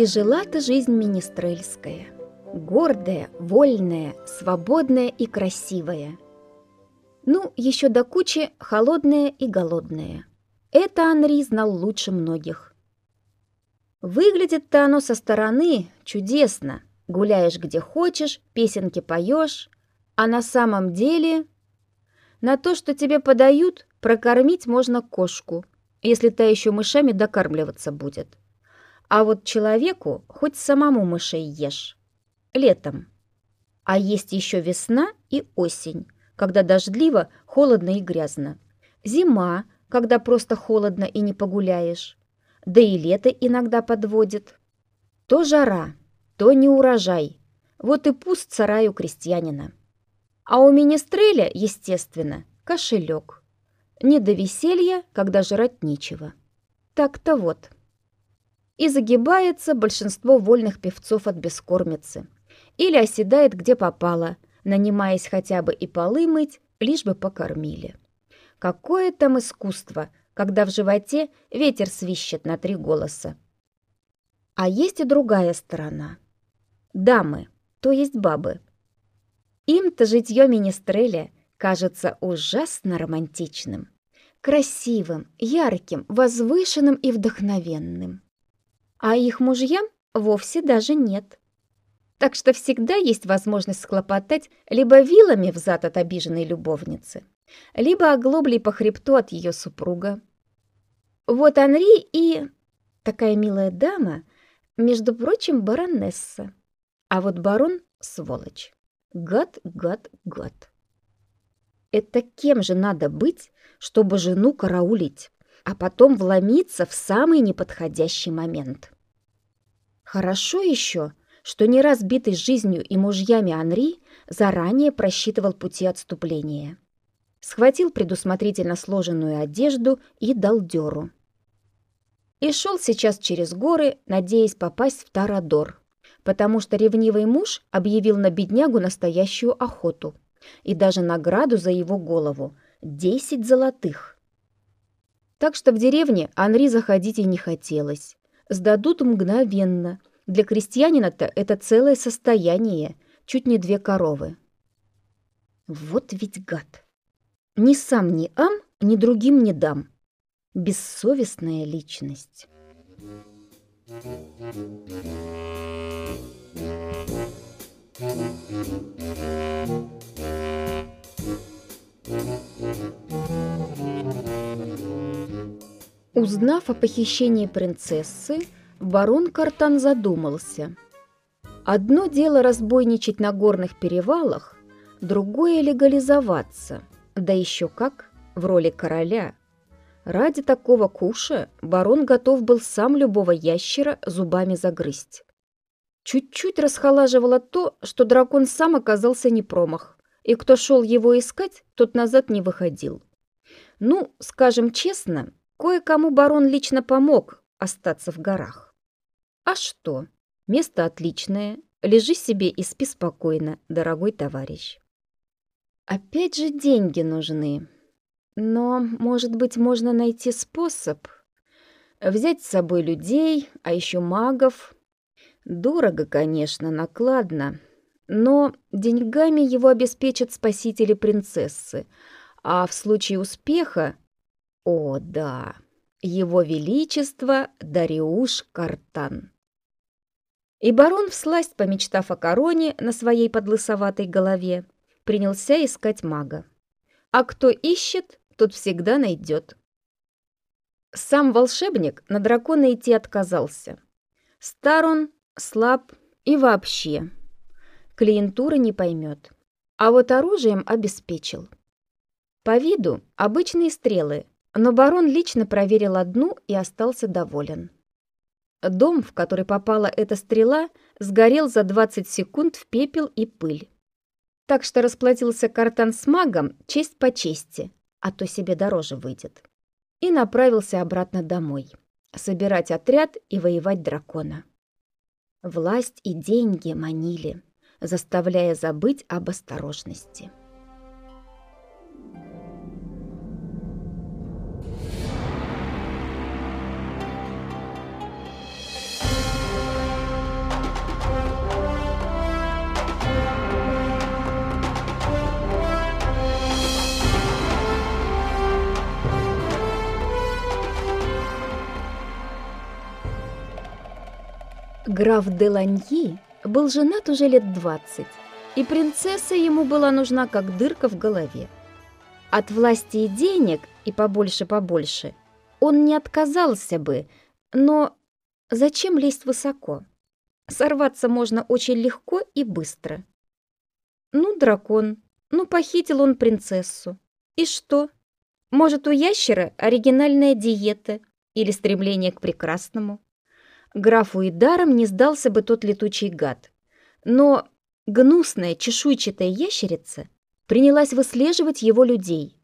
Тяжела-то жизнь министрельская. Гордая, вольная, свободная и красивая. Ну, еще до кучи холодная и голодная. Это Анри знал лучше многих. Выглядит-то оно со стороны чудесно. Гуляешь где хочешь, песенки поешь, а на самом деле... На то, что тебе подают, прокормить можно кошку, если та еще мышами докармливаться будет. А вот человеку хоть самому мышей ешь. Летом. А есть еще весна и осень, когда дождливо, холодно и грязно. Зима, когда просто холодно и не погуляешь. Да и лето иногда подводит. То жара, то не урожай. Вот и пуст сарай у крестьянина. А у министреля, естественно, кошелек. Не до веселья, когда жрать нечего. Так-то вот. И загибается большинство вольных певцов от бескормицы. Или оседает где попало, нанимаясь хотя бы и полы мыть, лишь бы покормили. Какое там искусство, когда в животе ветер свищет на три голоса. А есть и другая сторона. Дамы, то есть бабы. Им-то житье министреля кажется ужасно романтичным, красивым, ярким, возвышенным и вдохновенным. А их мужьям вовсе даже нет. Так что всегда есть возможность схлопотать либо вилами в зад от обиженной любовницы, либо оглоблей по хребту от ее супруга. Вот Анри и... Такая милая дама, между прочим, баронесса. А вот барон — сволочь. Гад, гад, гад. Это кем же надо быть, чтобы жену караулить, а потом вломиться в самый неподходящий момент? Хорошо еще, что не разбитый жизнью и мужьями Анри заранее просчитывал пути отступления схватил предусмотрительно сложенную одежду и дал дёру. И шел сейчас через горы, надеясь попасть в Тарадор, потому что ревнивый муж объявил на беднягу настоящую охоту и даже награду за его голову — десять золотых. Так что в деревне Анри заходить и не хотелось. Сдадут мгновенно. Для крестьянина-то это целое состояние, чуть не две коровы. Вот ведь гад! Ни сам ни ам, ни другим не дам. Бессовестная личность. Узнав о похищении принцессы, барон Картан задумался. Одно дело разбойничать на горных перевалах, другое — легализоваться — да еще как, в роли короля. Ради такого куша барон готов был сам любого ящера зубами загрызть. Чуть-чуть расхолаживало то, что дракон сам оказался не промах, и кто шел его искать, тот назад не выходил. Ну, скажем честно, кое-кому барон лично помог остаться в горах. А что? Место отличное, лежи себе и спи спокойно, дорогой товарищ. Опять же деньги нужны. Но, может быть, можно найти способ взять с собой людей, а еще магов. Дорого, конечно, накладно, но деньгами его обеспечат спасители принцессы, а в случае успеха... О, да, его величество Дариуш Картан. И барон, всласть помечтав о короне на своей подлысоватой голове, принялся искать мага. А кто ищет, тот всегда найдет. Сам волшебник на дракона идти отказался. Стар он, слаб и вообще. Клиентура не поймет. А вот оружием обеспечил. По виду обычные стрелы, но барон лично проверил одну и остался доволен. Дом, в который попала эта стрела, сгорел за 20 секунд в пепел и пыль. Так что расплатился Картан с магом честь по чести, а то себе дороже выйдет. И направился обратно домой. Собирать отряд и воевать дракона. Власть и деньги манили, заставляя забыть об осторожности. Граф Деланьи был женат уже лет двадцать, и принцесса ему была нужна как дырка в голове. От власти и денег, и побольше-побольше, он не отказался бы, но зачем лезть высоко? Сорваться можно очень легко и быстро. Ну, дракон, ну, похитил он принцессу. И что? Может, у ящера оригинальная диета или стремление к прекрасному? Графу и даром не сдался бы тот летучий гад. Но гнусная чешуйчатая ящерица принялась выслеживать его людей,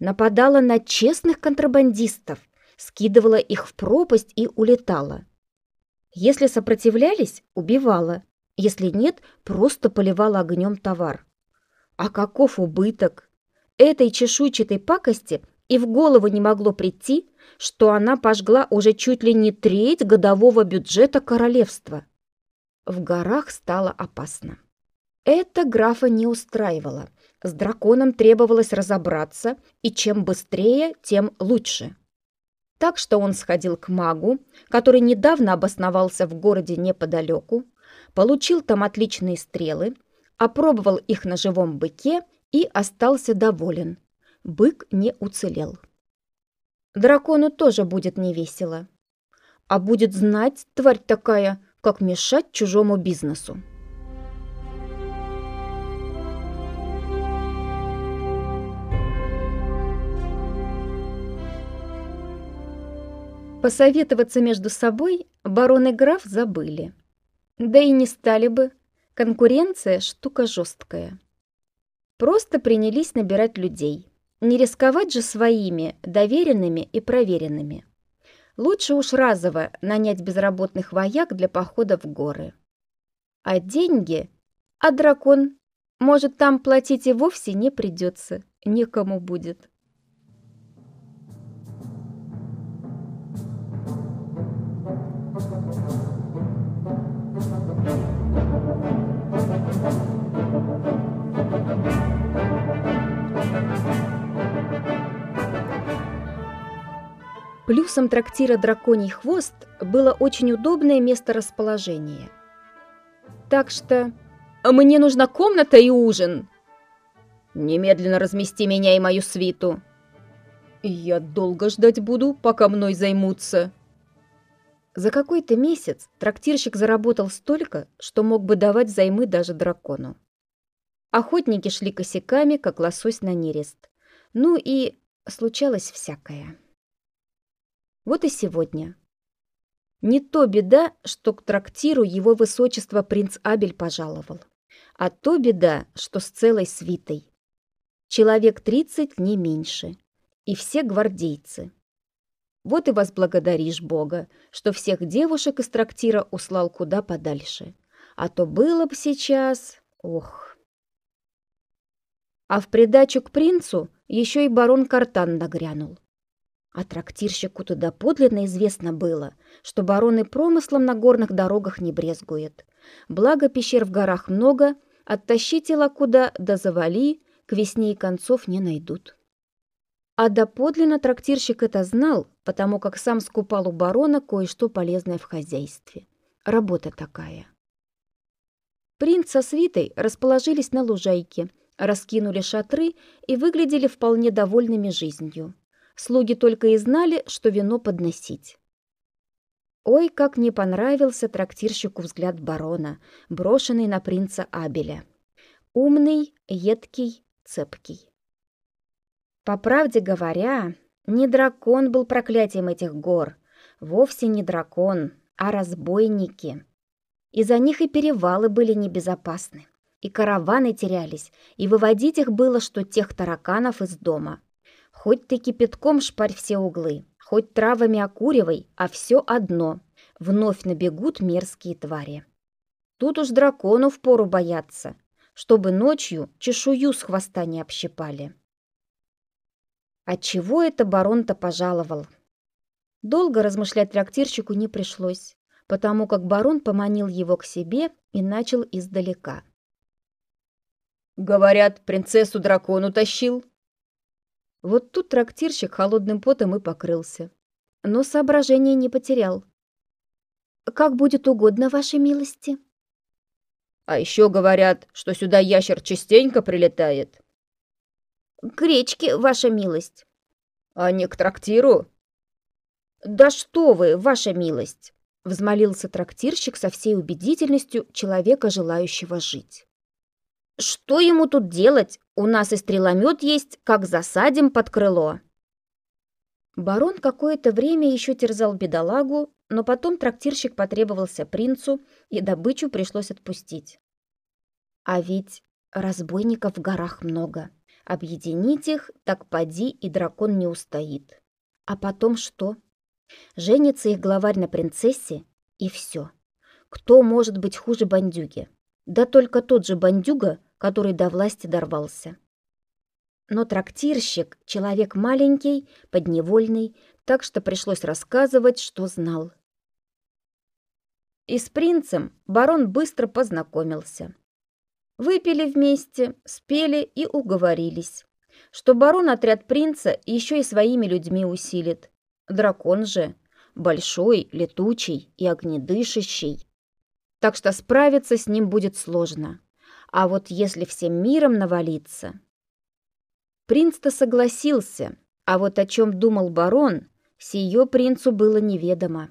нападала на честных контрабандистов, скидывала их в пропасть и улетала. Если сопротивлялись, убивала, если нет, просто поливала огнем товар. А каков убыток? Этой чешуйчатой пакости и в голову не могло прийти, что она пожгла уже чуть ли не треть годового бюджета королевства. В горах стало опасно. Это графа не устраивало. С драконом требовалось разобраться, и чем быстрее, тем лучше. Так что он сходил к магу, который недавно обосновался в городе неподалеку, получил там отличные стрелы, опробовал их на живом быке и остался доволен. Бык не уцелел. Дракону тоже будет невесело. А будет знать, тварь такая, как мешать чужому бизнесу. Посоветоваться между собой барон и граф забыли. Да и не стали бы. Конкуренция – штука жесткая. Просто принялись набирать людей. Не рисковать же своими, доверенными и проверенными. Лучше уж разово нанять безработных вояк для похода в горы. А деньги? А дракон? Может, там платить и вовсе не придется, некому будет. Плюсом трактира «Драконий хвост» было очень удобное месторасположение. Так что «Мне нужна комната и ужин!» «Немедленно размести меня и мою свиту!» «Я долго ждать буду, пока мной займутся!» За какой-то месяц трактирщик заработал столько, что мог бы давать займы даже дракону. Охотники шли косяками, как лосось на нерест. Ну и случалось всякое. Вот и сегодня. Не то беда, что к трактиру его высочество принц Абель пожаловал, а то беда, что с целой свитой. Человек тридцать не меньше, и все гвардейцы. Вот и возблагодаришь Бога, что всех девушек из трактира услал куда подальше. А то было бы сейчас... Ох... А в придачу к принцу еще и барон Картан нагрянул. А трактирщику-то доподлинно известно было, что бароны промыслом на горных дорогах не брезгует. Благо пещер в горах много, оттащи тела куда да завали, к весне и концов не найдут. А доподлинно трактирщик это знал, потому как сам скупал у барона кое-что полезное в хозяйстве. Работа такая. Принц со свитой расположились на лужайке, раскинули шатры и выглядели вполне довольными жизнью. Слуги только и знали, что вино подносить. Ой, как не понравился трактирщику взгляд барона, брошенный на принца Абеля. Умный, едкий, цепкий. По правде говоря, не дракон был проклятием этих гор, вовсе не дракон, а разбойники. Из-за них и перевалы были небезопасны, и караваны терялись, и выводить их было, что тех тараканов из дома. Хоть ты кипятком шпарь все углы, хоть травами окуривай, а все одно. Вновь набегут мерзкие твари. Тут уж дракону впору бояться, чтобы ночью чешую с хвоста не общипали. Отчего это барон-то пожаловал? Долго размышлять трактирщику не пришлось, потому как барон поманил его к себе и начал издалека. «Говорят, принцессу дракон утащил», вот тут трактирщик холодным потом и покрылся. Но соображение не потерял. Как будет угодно вашей милости. А еще говорят, что сюда ящер частенько прилетает. К речке, ваша милость. А не к трактиру? Да что вы, ваша милость, взмолился трактирщик со всей убедительностью человека, желающего жить. Что ему тут делать? У нас и стреломет есть, как засадим под крыло. Барон какое-то время еще терзал бедолагу, но потом трактирщик потребовался принцу, и добычу пришлось отпустить. А ведь разбойников в горах много. Объединить их, так поди, и дракон не устоит. А потом что? Женится их главарь на принцессе, и все. Кто может быть хуже бандюги? Да только тот же бандюга, который до власти дорвался. Но трактирщик — человек маленький, подневольный, так что пришлось рассказывать, что знал. И с принцем барон быстро познакомился. Выпили вместе, спели и уговорились, что барон отряд принца еще и своими людьми усилит. Дракон же большой, летучий и огнедышащий. Так что справиться с ним будет сложно. А вот если всем миром навалиться... Принц-то согласился, а вот о чем думал барон, сие принцу было неведомо.